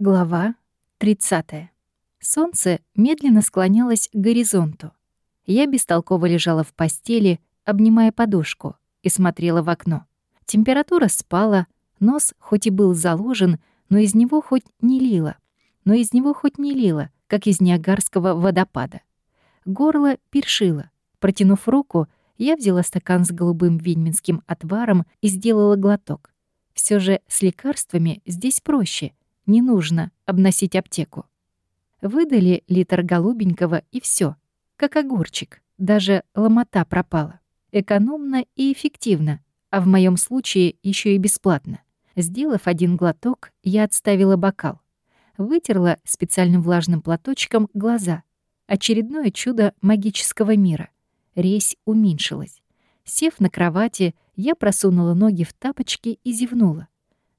Глава 30. Солнце медленно склонялось к горизонту. Я бестолково лежала в постели, обнимая подушку, и смотрела в окно. Температура спала, нос хоть и был заложен, но из него хоть не лило. Но из него хоть не лило, как из Ниагарского водопада. Горло першило. Протянув руку, я взяла стакан с голубым ведьминским отваром и сделала глоток. Все же с лекарствами здесь проще — не нужно обносить аптеку. Выдали литр голубенького и все, как огурчик. Даже ломота пропала. Экономно и эффективно, а в моем случае еще и бесплатно. Сделав один глоток, я отставила бокал. Вытерла специальным влажным платочком глаза. Очередное чудо магического мира. Резь уменьшилась. Сев на кровати, я просунула ноги в тапочки и зевнула.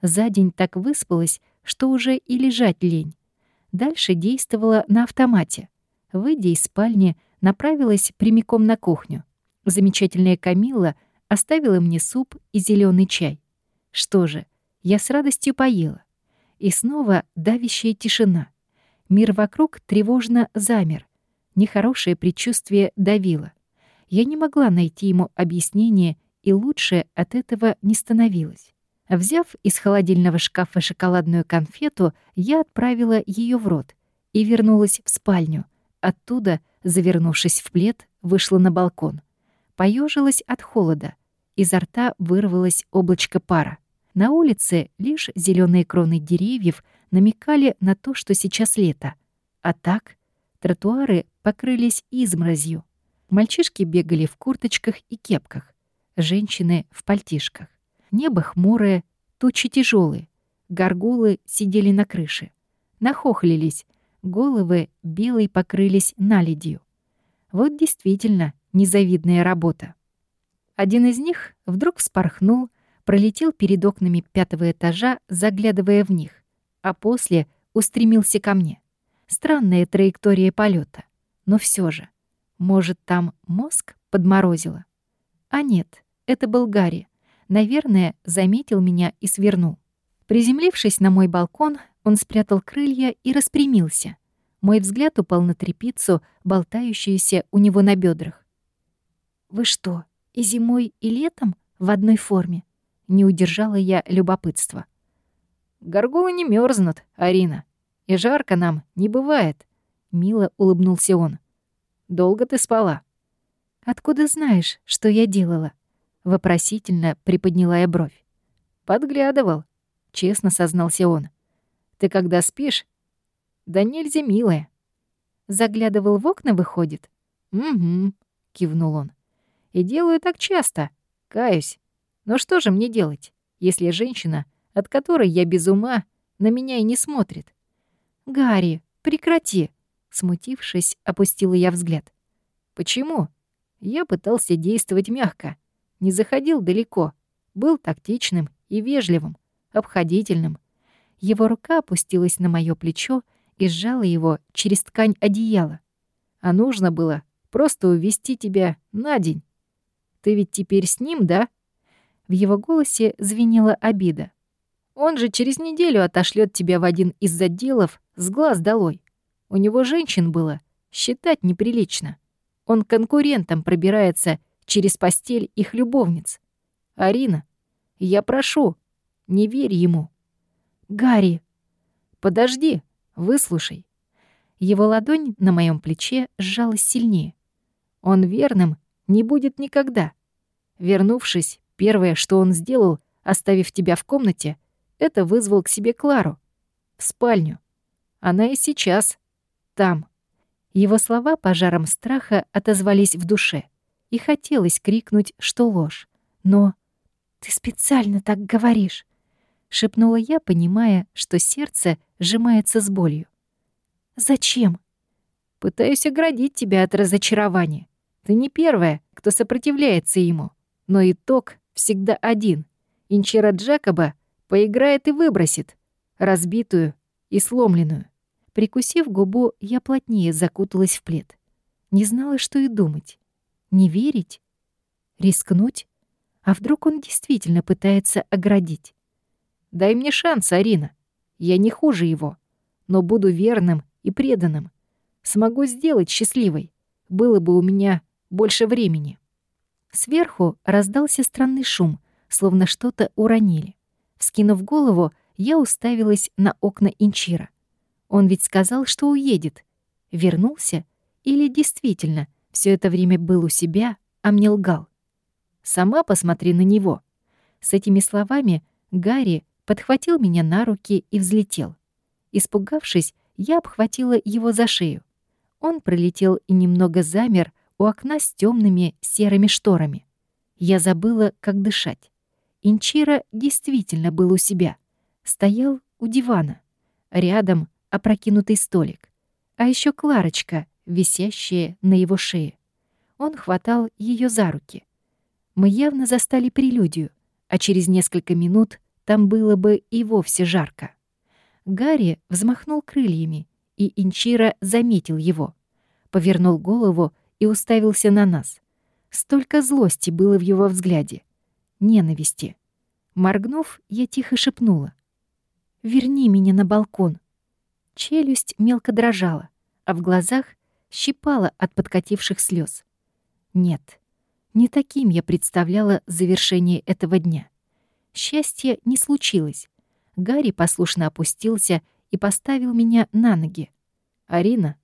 За день так выспалась, что уже и лежать лень. Дальше действовала на автомате. Выйдя из спальни, направилась прямиком на кухню. Замечательная Камилла оставила мне суп и зеленый чай. Что же, я с радостью поела. И снова давящая тишина. Мир вокруг тревожно замер. Нехорошее предчувствие давило. Я не могла найти ему объяснение, и лучше от этого не становилось. Взяв из холодильного шкафа шоколадную конфету, я отправила ее в рот и вернулась в спальню. Оттуда, завернувшись в плед, вышла на балкон. Поежилась от холода. Изо рта вырвалось облачко пара. На улице лишь зеленые кроны деревьев намекали на то, что сейчас лето. А так тротуары покрылись изморозью. Мальчишки бегали в курточках и кепках, женщины — в пальтишках. Небо хмурое, тучи тяжелые. Горгулы сидели на крыше. Нахохлились, головы белой покрылись наледью. Вот действительно незавидная работа. Один из них вдруг вспорхнул, пролетел перед окнами пятого этажа, заглядывая в них, а после устремился ко мне. Странная траектория полета, но все же. Может, там мозг подморозило? А нет, это был Гарри. Наверное, заметил меня и свернул. Приземлившись на мой балкон, он спрятал крылья и распрямился. Мой взгляд упал на трепицу, болтающуюся у него на бедрах. «Вы что, и зимой, и летом в одной форме?» Не удержала я любопытства. «Горгулы не мерзнут, Арина, и жарко нам не бывает», — мило улыбнулся он. «Долго ты спала?» «Откуда знаешь, что я делала?» Вопросительно приподняла я бровь. «Подглядывал», — честно сознался он. «Ты когда спишь?» «Да нельзя, милая». «Заглядывал в окна, выходит?» «Угу», — кивнул он. «И делаю так часто. Каюсь. Но что же мне делать, если женщина, от которой я без ума, на меня и не смотрит?» «Гарри, прекрати!» Смутившись, опустила я взгляд. «Почему?» Я пытался действовать мягко не заходил далеко, был тактичным и вежливым, обходительным. Его рука опустилась на моё плечо и сжала его через ткань одеяла. А нужно было просто увести тебя на день. Ты ведь теперь с ним, да? В его голосе звенела обида. Он же через неделю отошлет тебя в один из отделов с глаз долой. У него женщин было, считать неприлично. Он конкурентом пробирается через постель их любовниц. Арина, я прошу, не верь ему. Гарри, подожди, выслушай. Его ладонь на моем плече сжалась сильнее. Он верным не будет никогда. Вернувшись, первое, что он сделал, оставив тебя в комнате, это вызвал к себе Клару. В спальню. Она и сейчас там. Его слова пожаром страха отозвались в душе и хотелось крикнуть, что ложь. Но «Ты специально так говоришь», — шепнула я, понимая, что сердце сжимается с болью. «Зачем?» «Пытаюсь оградить тебя от разочарования. Ты не первая, кто сопротивляется ему. Но итог всегда один. Инчера Джакоба поиграет и выбросит. Разбитую и сломленную». Прикусив губу, я плотнее закуталась в плед. Не знала, что и думать. Не верить? Рискнуть? А вдруг он действительно пытается оградить? «Дай мне шанс, Арина. Я не хуже его. но буду верным и преданным. Смогу сделать счастливой. Было бы у меня больше времени». Сверху раздался странный шум, словно что-то уронили. Вскинув голову, я уставилась на окна Инчира. Он ведь сказал, что уедет. Вернулся? Или действительно все это время был у себя, а мне лгал? Сама посмотри на него. С этими словами Гарри подхватил меня на руки и взлетел. Испугавшись, я обхватила его за шею. Он пролетел и немного замер у окна с темными серыми шторами. Я забыла, как дышать. Инчира действительно был у себя. Стоял у дивана. Рядом опрокинутый столик. А еще Кларочка, висящая на его шее. Он хватал ее за руки. Мы явно застали прелюдию, а через несколько минут там было бы и вовсе жарко. Гарри взмахнул крыльями, и Инчира заметил его. Повернул голову и уставился на нас. Столько злости было в его взгляде. Ненависти. Моргнув, я тихо шепнула. «Верни меня на балкон». Челюсть мелко дрожала, а в глазах щипала от подкативших слез. Нет, не таким я представляла завершение этого дня. Счастья не случилось. Гарри послушно опустился и поставил меня на ноги. «Арина,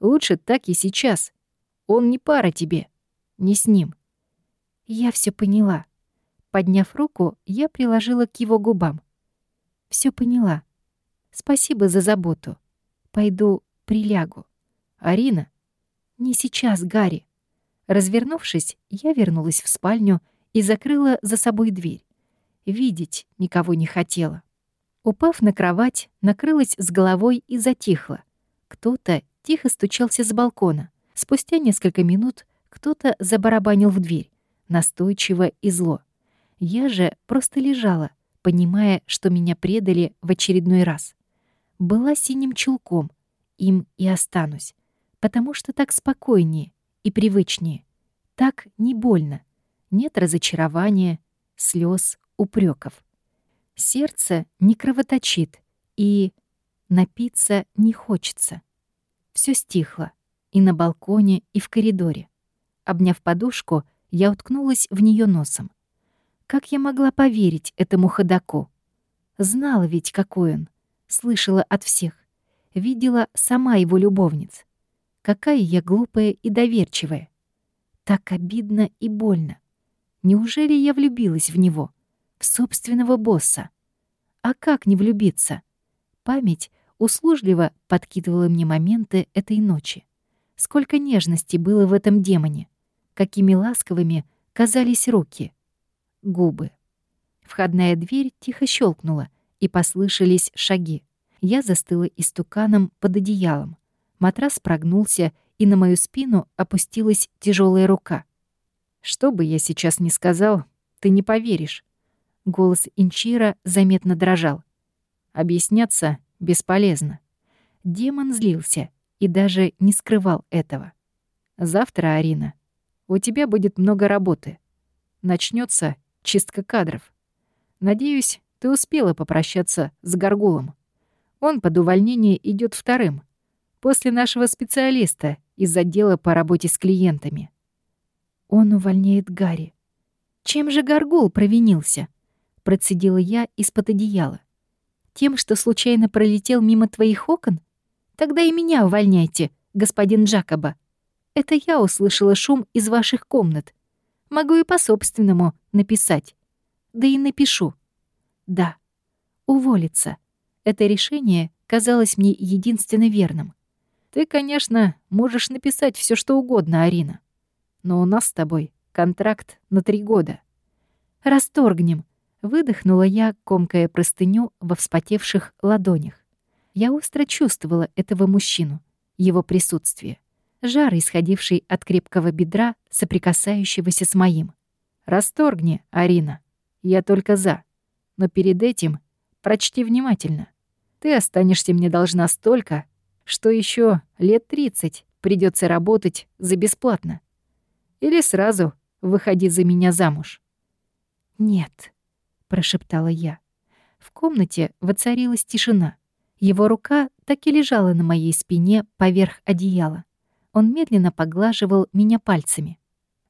лучше так и сейчас. Он не пара тебе. Не с ним». Я все поняла. Подняв руку, я приложила к его губам. Все поняла. Спасибо за заботу. Пойду прилягу. Арина? Не сейчас, Гарри. Развернувшись, я вернулась в спальню и закрыла за собой дверь. Видеть никого не хотела. Упав на кровать, накрылась с головой и затихла. Кто-то тихо стучался с балкона. Спустя несколько минут кто-то забарабанил в дверь, настойчиво и зло. Я же просто лежала, понимая, что меня предали в очередной раз. Была синим чулком, им и останусь, потому что так спокойнее и привычнее. Так не больно. Нет разочарования, слез, упреков. Сердце не кровоточит, и напиться не хочется. Все стихло и на балконе, и в коридоре. Обняв подушку, я уткнулась в нее носом. Как я могла поверить этому ходаку? Знала ведь, какой он. Слышала от всех. Видела сама его любовниц. Какая я глупая и доверчивая. Так обидно и больно. Неужели я влюбилась в него? В собственного босса? А как не влюбиться? Память услужливо подкидывала мне моменты этой ночи. Сколько нежности было в этом демоне. Какими ласковыми казались руки — губы. Входная дверь тихо щелкнула, и послышались шаги. Я застыла истуканом под одеялом. Матрас прогнулся, и на мою спину опустилась тяжелая рука. «Что бы я сейчас ни сказал, ты не поверишь». Голос Инчира заметно дрожал. Объясняться бесполезно. Демон злился и даже не скрывал этого. «Завтра, Арина, у тебя будет много работы. Начнется Чистка кадров. Надеюсь, ты успела попрощаться с Горгулом. Он под увольнение идет вторым. После нашего специалиста из отдела по работе с клиентами. Он увольняет Гарри. Чем же Горгул провинился? Процедила я из-под одеяла. Тем, что случайно пролетел мимо твоих окон? Тогда и меня увольняйте, господин Джакоба. Это я услышала шум из ваших комнат. Могу и по-собственному написать. Да и напишу. Да, уволиться. Это решение казалось мне единственно верным. Ты, конечно, можешь написать все, что угодно, Арина. Но у нас с тобой контракт на три года. Расторгнем. Выдохнула я, комкая простыню во вспотевших ладонях. Я остро чувствовала этого мужчину, его присутствие жар, исходивший от крепкого бедра, соприкасающегося с моим. «Расторгни, Арина. Я только за. Но перед этим прочти внимательно. Ты останешься мне должна столько, что еще лет тридцать придется работать за бесплатно. Или сразу выходи за меня замуж». «Нет», — прошептала я. В комнате воцарилась тишина. Его рука так и лежала на моей спине поверх одеяла. Он медленно поглаживал меня пальцами.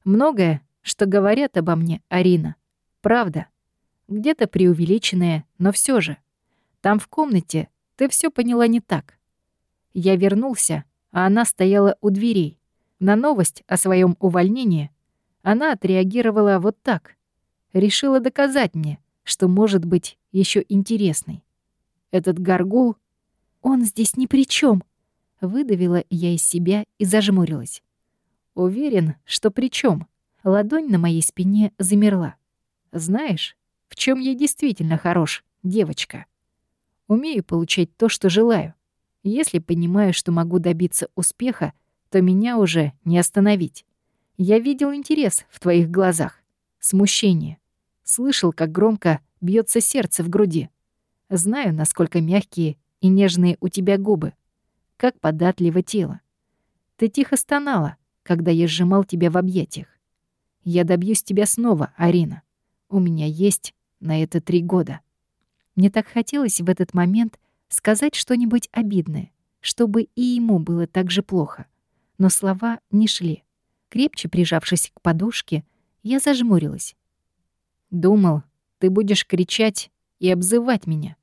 «Многое, что говорят обо мне, Арина. Правда. Где-то преувеличенное, но все же. Там в комнате ты все поняла не так. Я вернулся, а она стояла у дверей. На новость о своем увольнении она отреагировала вот так. Решила доказать мне, что может быть еще интересной. Этот горгул... Он здесь ни при чем. Выдавила я из себя и зажмурилась. Уверен, что при чем. Ладонь на моей спине замерла. Знаешь, в чем я действительно хорош, девочка? Умею получать то, что желаю. Если понимаю, что могу добиться успеха, то меня уже не остановить. Я видел интерес в твоих глазах, смущение. Слышал, как громко бьется сердце в груди. Знаю, насколько мягкие и нежные у тебя губы, как податливо тело. Ты тихо стонала, когда я сжимал тебя в объятиях. Я добьюсь тебя снова, Арина. У меня есть на это три года. Мне так хотелось в этот момент сказать что-нибудь обидное, чтобы и ему было так же плохо. Но слова не шли. Крепче прижавшись к подушке, я зажмурилась. Думал, ты будешь кричать и обзывать меня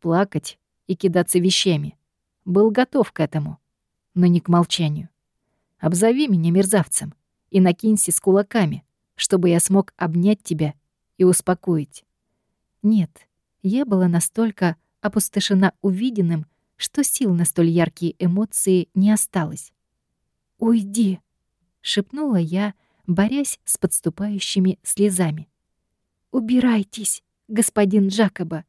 плакать и кидаться вещами. Был готов к этому, но не к молчанию. Обзови меня мерзавцем и накинься с кулаками, чтобы я смог обнять тебя и успокоить. Нет, я была настолько опустошена увиденным, что сил на столь яркие эмоции не осталось. «Уйди!» — шепнула я, борясь с подступающими слезами. «Убирайтесь, господин Джакоба!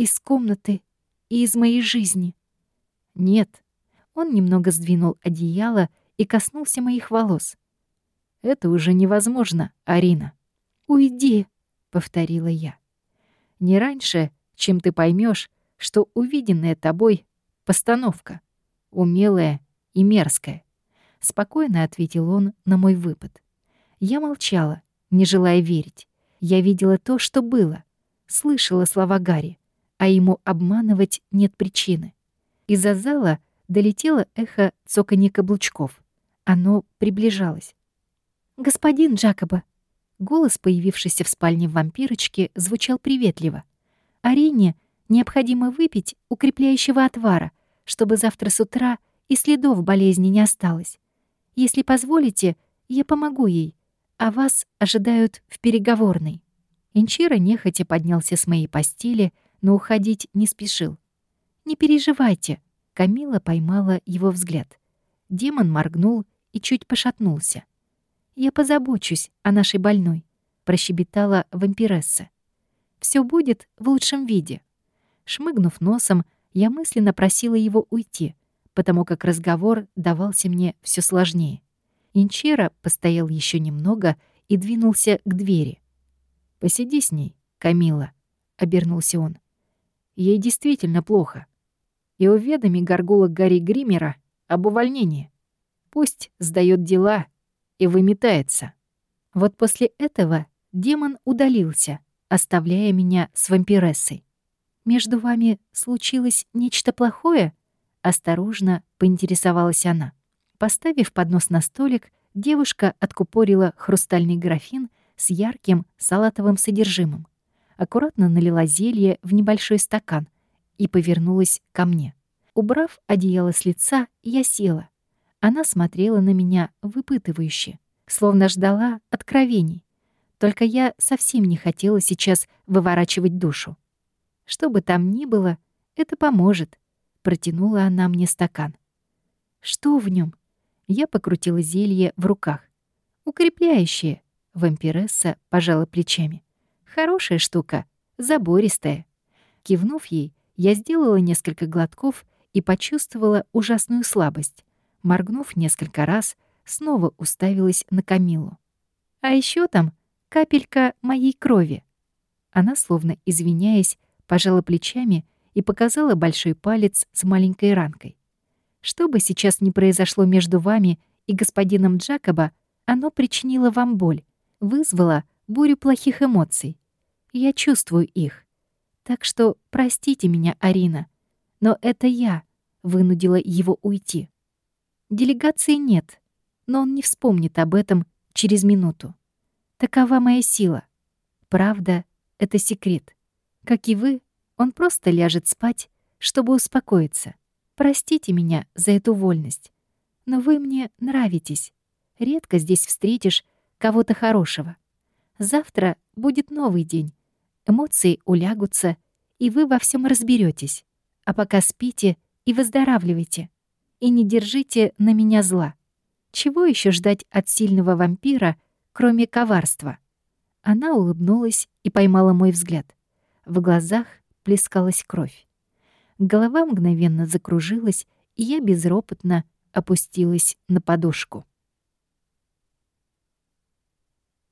из комнаты и из моей жизни. Нет. Он немного сдвинул одеяло и коснулся моих волос. Это уже невозможно, Арина. Уйди, повторила я. Не раньше, чем ты поймешь, что увиденное тобой — постановка, умелая и мерзкая. Спокойно ответил он на мой выпад. Я молчала, не желая верить. Я видела то, что было. Слышала слова Гарри а ему обманывать нет причины. Из-за зала долетело эхо цоканья каблучков. Оно приближалось. «Господин Джакоба!» Голос, появившийся в спальне вампирочки, звучал приветливо. «Арине необходимо выпить укрепляющего отвара, чтобы завтра с утра и следов болезни не осталось. Если позволите, я помогу ей, а вас ожидают в переговорной». Инчира нехотя поднялся с моей постели, но уходить не спешил. «Не переживайте», — Камила поймала его взгляд. Демон моргнул и чуть пошатнулся. «Я позабочусь о нашей больной», — прощебетала вампиресса. Все будет в лучшем виде». Шмыгнув носом, я мысленно просила его уйти, потому как разговор давался мне все сложнее. Инчера постоял еще немного и двинулся к двери. «Посиди с ней, Камила», — обернулся он. Ей действительно плохо. И уведоми горгула Гарри Гримера об увольнении. Пусть сдает дела и выметается. Вот после этого демон удалился, оставляя меня с вампирессой. «Между вами случилось нечто плохое?» Осторожно поинтересовалась она. Поставив поднос на столик, девушка откупорила хрустальный графин с ярким салатовым содержимым аккуратно налила зелье в небольшой стакан и повернулась ко мне. Убрав одеяло с лица, я села. Она смотрела на меня выпытывающе, словно ждала откровений. Только я совсем не хотела сейчас выворачивать душу. Что бы там ни было, это поможет. Протянула она мне стакан. Что в нем? Я покрутила зелье в руках. Укрепляющее. Вампиресса пожала плечами. Хорошая штука, забористая. Кивнув ей, я сделала несколько глотков и почувствовала ужасную слабость. Моргнув несколько раз, снова уставилась на Камилу. А еще там капелька моей крови. Она, словно извиняясь, пожала плечами и показала большой палец с маленькой ранкой. Что бы сейчас ни произошло между вами и господином Джакоба, оно причинило вам боль, вызвало бурю плохих эмоций. Я чувствую их. Так что простите меня, Арина. Но это я вынудила его уйти. Делегации нет, но он не вспомнит об этом через минуту. Такова моя сила. Правда — это секрет. Как и вы, он просто ляжет спать, чтобы успокоиться. Простите меня за эту вольность. Но вы мне нравитесь. Редко здесь встретишь кого-то хорошего. Завтра будет новый день. Эмоции улягутся, и вы во всем разберетесь. А пока спите и выздоравливайте. И не держите на меня зла. Чего еще ждать от сильного вампира, кроме коварства? Она улыбнулась и поймала мой взгляд. В глазах плескалась кровь. Голова мгновенно закружилась, и я безропотно опустилась на подушку.